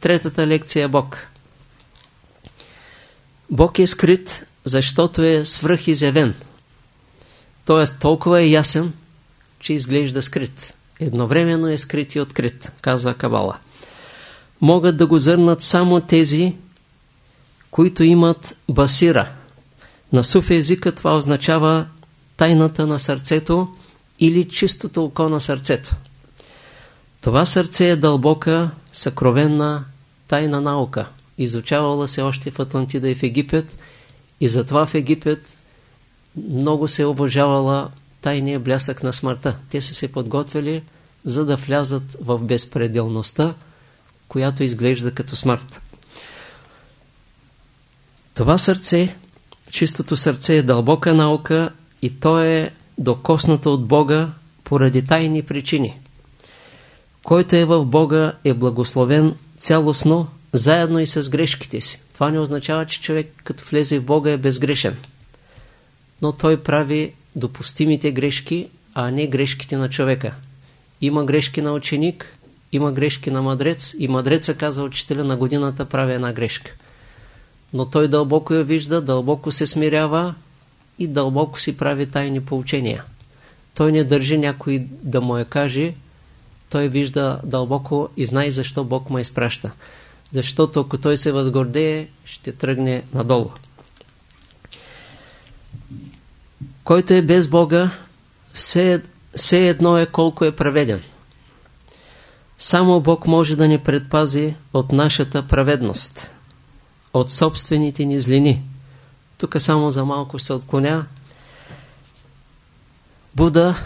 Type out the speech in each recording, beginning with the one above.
третата лекция е Бог. Бог е скрит, защото е свръхизявен. Тоест толкова е ясен, че изглежда скрит. Едновременно е скрит и открит, казва Кабала. Могат да го зърнат само тези, които имат басира. На суфи езика това означава тайната на сърцето или чистото око на сърцето. Това сърце е дълбока, съкровенна, тайна наука. Изучавала се още в Атлантида и в Египет и затова в Египет много се уважавала тайния блясък на смъртта. Те са се подготвили за да влязат в безпределността, която изглежда като смърт. Това сърце, чистото сърце е дълбока наука и то е докоснато от Бога поради тайни причини. Който е в Бога е благословен цялостно, заедно и с грешките си. Това не означава, че човек като влезе в Бога е безгрешен. Но той прави допустимите грешки, а не грешките на човека. Има грешки на ученик, има грешки на мъдрец и мъдреца казва учителя на годината прави една грешка. Но той дълбоко я вижда, дълбоко се смирява и дълбоко си прави тайни поучения. Той не държи някой да му я каже, той вижда дълбоко и знае защо Бог му изпраща. Защото ако той се възгордее, ще тръгне надолу. Който е без Бога, все, все едно е колко е праведен. Само Бог може да ни предпази от нашата праведност, от собствените ни злини. Тук само за малко се отклоня. Буда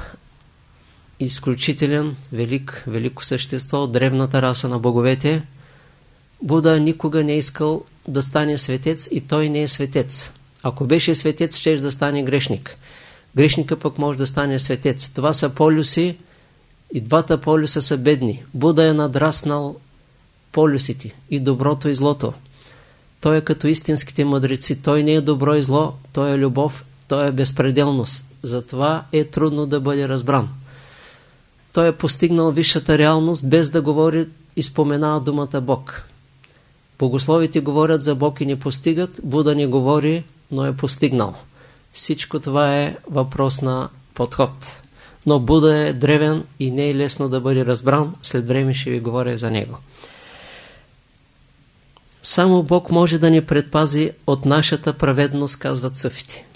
изключителен, велик, велико същество древната раса на боговете. Буда никога не е искал да стане светец и той не е светец. Ако беше светец, ще да стане грешник. Грешника пък може да стане светец. Това са полюси и двата полюса са бедни. Буда е надраснал полюсите и доброто и злото. Той е като истинските мъдреци. Той не е добро и зло, той е любов, той е безпределност. Затова е трудно да бъде разбран. Той е постигнал висшата реалност, без да говори и споменава думата Бог. Богословите говорят за Бог и не постигат, Буда не говори, но е постигнал. Всичко това е въпрос на подход. Но Буда е древен и не е лесно да бъде разбран. След време ще ви говоря за него. Само Бог може да ни предпази от нашата праведност, казват съфите.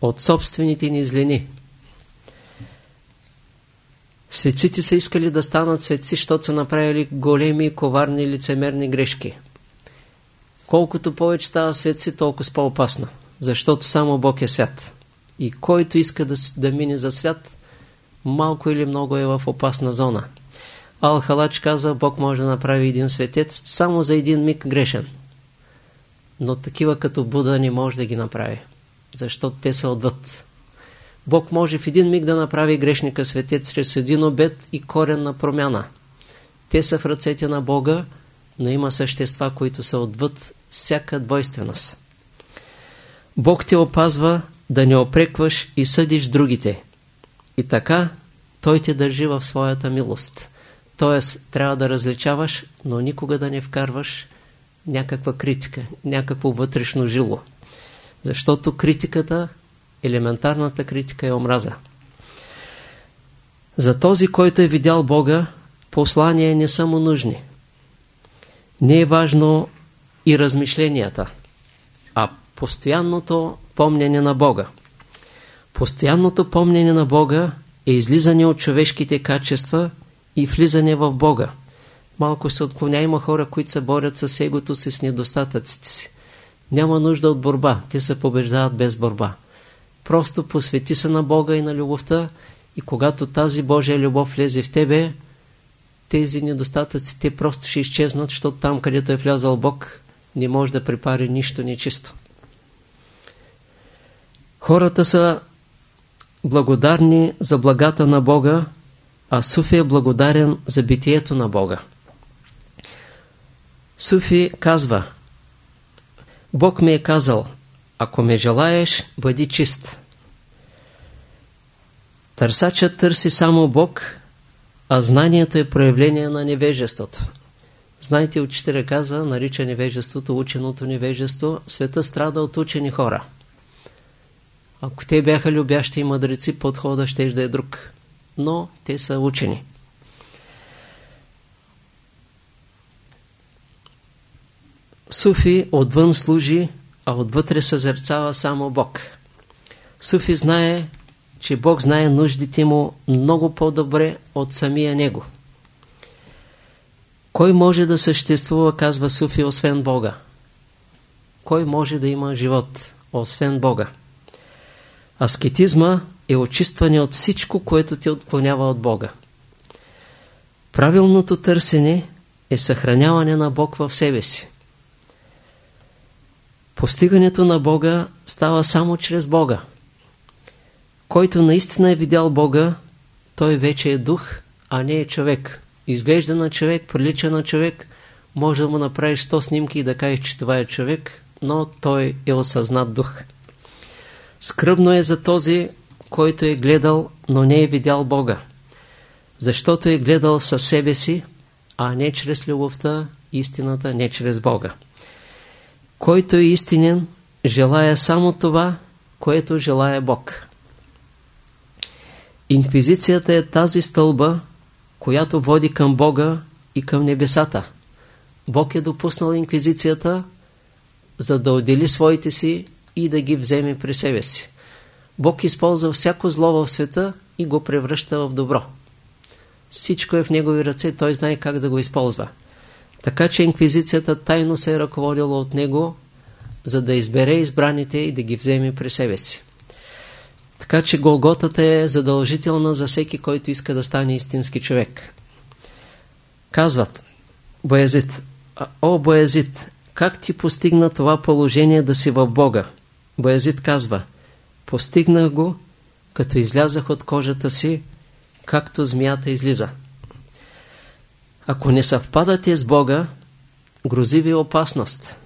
От собствените ни злини. Светците са искали да станат светци, защото са направили големи, коварни, лицемерни грешки. Колкото повече става светци, толкова по-опасно защото само Бог е свят. И който иска да, да мине за свят, малко или много е в опасна зона. Ал-Халач каза, Бог може да направи един светец само за един миг грешен. Но такива като Буда не може да ги направи, защото те са отвъд. Бог може в един миг да направи грешника светец чрез един обед и коренна промяна. Те са в ръцете на Бога, но има същества, които са отвъд всяка двойственост. Бог те опазва да не опрекваш и съдиш другите. И така Той те държи в своята милост. Тоест, трябва да различаваш, но никога да не вкарваш някаква критика, някакво вътрешно жило. Защото критиката, елементарната критика е омраза. За този, който е видял Бога, послания не са му нужни. Не е важно и размишленията, а постоянното помнене на Бога. Постоянното помнене на Бога е излизане от човешките качества и влизане в Бога. Малко се отклоня, има хора, които се борят с егото си, с недостатъците си. Няма нужда от борба, те се побеждават без борба. Просто посвети се на Бога и на любовта и когато тази Божия любов влезе в тебе, тези недостатъци те просто ще изчезнат, защото там, където е влязал Бог, не може да припари нищо нечисто. Хората са благодарни за благата на Бога, а Суфи е благодарен за битието на Бога. Суфи казва, Бог ми е казал, ако ме желаеш, бъди чист. Търсачът търси само Бог, а знанието е проявление на невежеството. Знаете, учителя казва, нарича невежеството, ученото невежество, света страда от учени хора. Ако те бяха любящи и мъдреци, подхода ще да е друг. Но те са учени. Суфи отвън служи, а отвътре съзерцава само Бог. Суфи знае, че Бог знае нуждите му много по-добре от самия него. Кой може да съществува, казва Суфи, освен Бога? Кой може да има живот, освен Бога? Аскетизма е очистване от всичко, което те отклонява от Бога. Правилното търсене е съхраняване на Бог в себе си. Постигането на Бога става само чрез Бога. Който наистина е видял Бога, той вече е дух, а не е човек. Изглежда на човек, прилича на човек, може да му направиш 100 снимки и да кажеш, че това е човек, но той е осъзнат дух. Скръбно е за този, който е гледал, но не е видял Бога. Защото е гледал със себе си, а не чрез любовта, истината, не чрез Бога. Който е истинен, желая само това, което желая Бог. Инквизицията е тази стълба, която води към Бога и към небесата. Бог е допуснал инквизицията, за да отдели своите си и да ги вземе при себе си. Бог използва всяко зло в света и го превръща в добро. Всичко е в негови ръце, той знае как да го използва. Така че инквизицията тайно се е ръководила от него, за да избере избраните и да ги вземе при себе си. Така че Голготата е задължителна за всеки, който иска да стане истински човек. Казват, Боязит, о Боязит, как ти постигна това положение да си в Бога? Боязит казва, постигнах го, като излязах от кожата си, както змията излиза. Ако не съвпадате с Бога, грози ви опасност.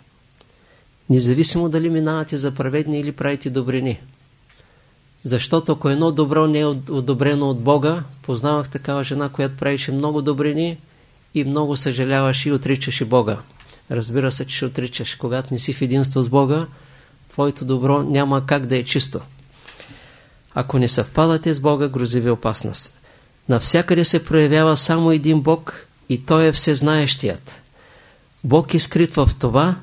Независимо дали минавате за праведни или правите добрини. Защото ако едно добро не е одобрено от Бога, познавах такава жена, която правише много добрини и много съжаляваше и отричаше Бога. Разбира се, че ще отричаш. Когато не си в единство с Бога, твоето добро няма как да е чисто. Ако не съвпадате с Бога, грози ви опасност. Навсякъде се проявява само един Бог и Той е всезнаещият. Бог е скрит в това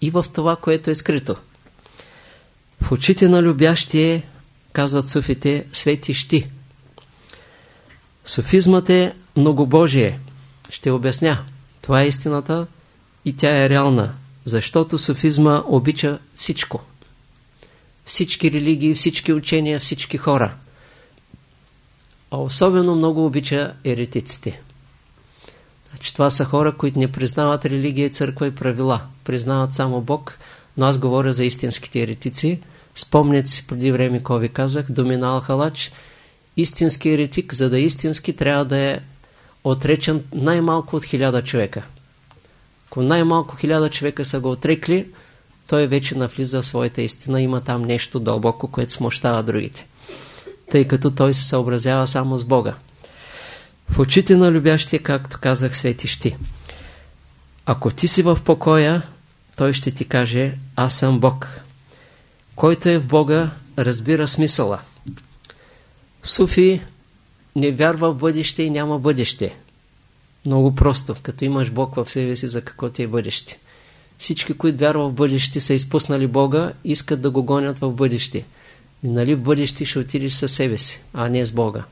и в това, което е скрито. В очите на любящия казват суфите, светищи. Суфизмът е многобожие. Ще обясня. Това е истината и тя е реална, защото суфизма обича всичко. Всички религии, всички учения, всички хора. А особено много обича еретиците. Значи, това са хора, които не признават религия, църква и правила. Признават само Бог, но аз говоря за истинските еретици – Спомнете си преди време, какво ви казах, Доминал Халач, истински еретик, за да е истински, трябва да е отречен най-малко от хиляда човека. Ако най-малко хиляда човека са го отрекли, той вече навлиза в своята истина, има там нещо дълбоко, което смущава другите. Тъй като той се съобразява само с Бога. В очите на любящия, както казах, светищи. Ако ти си в покоя, той ще ти каже, аз съм Бог. Който е в Бога, разбира смисъла. Суфи не вярва в бъдеще и няма бъдеще. Много просто. Като имаш Бог в себе си, за какво ти е бъдеще. Всички, които вярват в бъдеще, са изпуснали Бога, искат да го гонят в бъдеще. И нали в бъдеще ще отидеш със себе си, а не с Бога.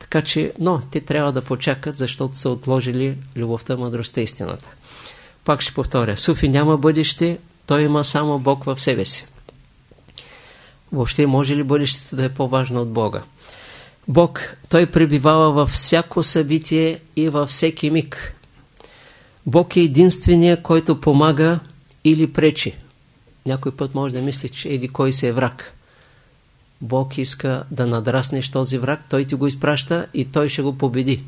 Така че, но, те трябва да почакат, защото са отложили любовта, мъдростта, истината. Пак ще повторя. Суфи няма бъдеще, той има само Бог в себе си. Въобще може ли бъдещето да е по-важно от Бога? Бог, Той пребивава във всяко събитие и във всеки миг. Бог е единствения, който помага или пречи. Някой път може да мисли, че еди кой се е враг. Бог иска да надраснеш този враг, Той ти го изпраща и Той ще го победи.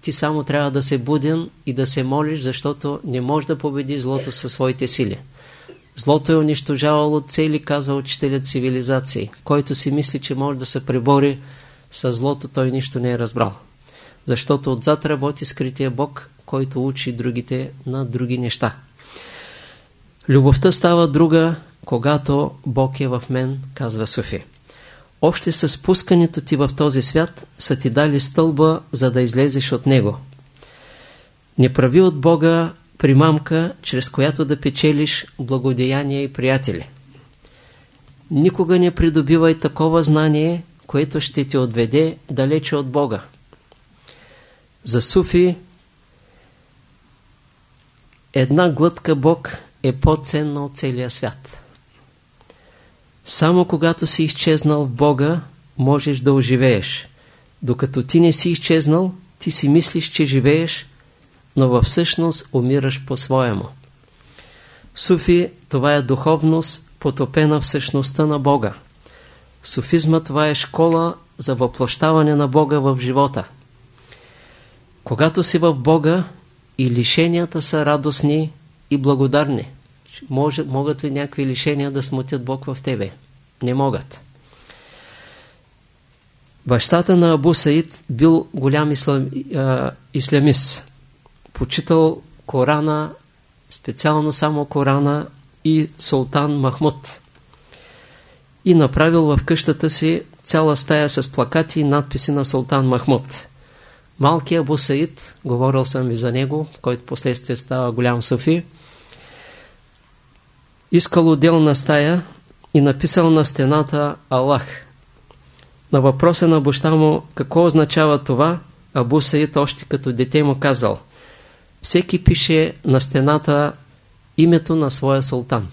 Ти само трябва да се буден и да се молиш, защото не можеш да победиш злото със своите сили. Злото е унищожавало цели, каза учителят цивилизации. Който си мисли, че може да се пребори с злото, той нищо не е разбрал. Защото отзад работи скрития Бог, който учи другите на други неща. Любовта става друга, когато Бог е в мен, казва Софи. Още с спускането ти в този свят са ти дали стълба, за да излезеш от него. Не прави от Бога примамка, чрез която да печелиш благодеяния и приятели. Никога не придобивай такова знание, което ще те отведе далече от Бога. За Суфи една глътка Бог е по-ценна от целия свят. Само когато си изчезнал в Бога, можеш да оживееш. Докато ти не си изчезнал, ти си мислиш, че живееш, но във всъщност умираш по-своему. Суфи – това е духовност, потопена в същността на Бога. Суфизма – това е школа за въплощаване на Бога в живота. Когато си в Бога, и лишенията са радостни и благодарни. Може, могат ли някакви лишения да смутят Бог в тебе? Не могат. Бащата на Абу Саид бил голям ислам, а, ислямист. Почитал Корана, специално само Корана и Султан Махмуд. И направил в къщата си цяла стая с плакати и надписи на Султан Махмуд. Малкият Абу Саид, говорил съм и за него, който последствие става голям суфи, искал отделна стая и написал на стената Аллах. На въпроса на баща му какво означава това, Абу Саид още като дете му казал всеки пише на стената името на своя султан.